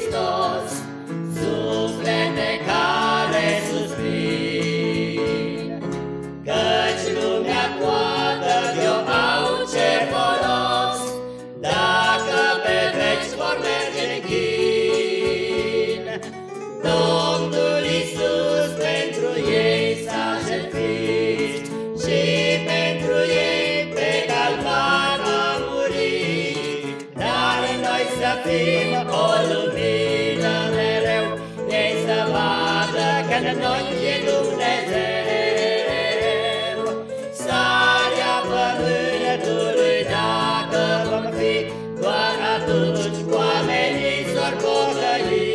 ス să fim o lumină mereu, ei să vadă că în noi e Dumnezeu. Sarea pământului dacă vom fi, doar atunci oamenii s-or pocăi.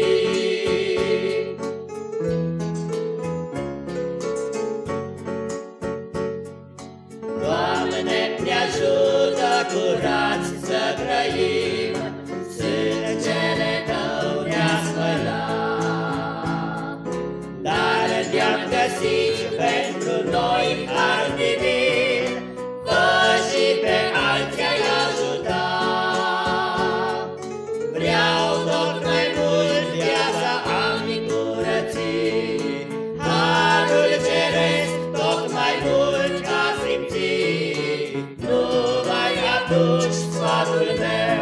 Doamne, ne ajută curați aduci sfatul meu.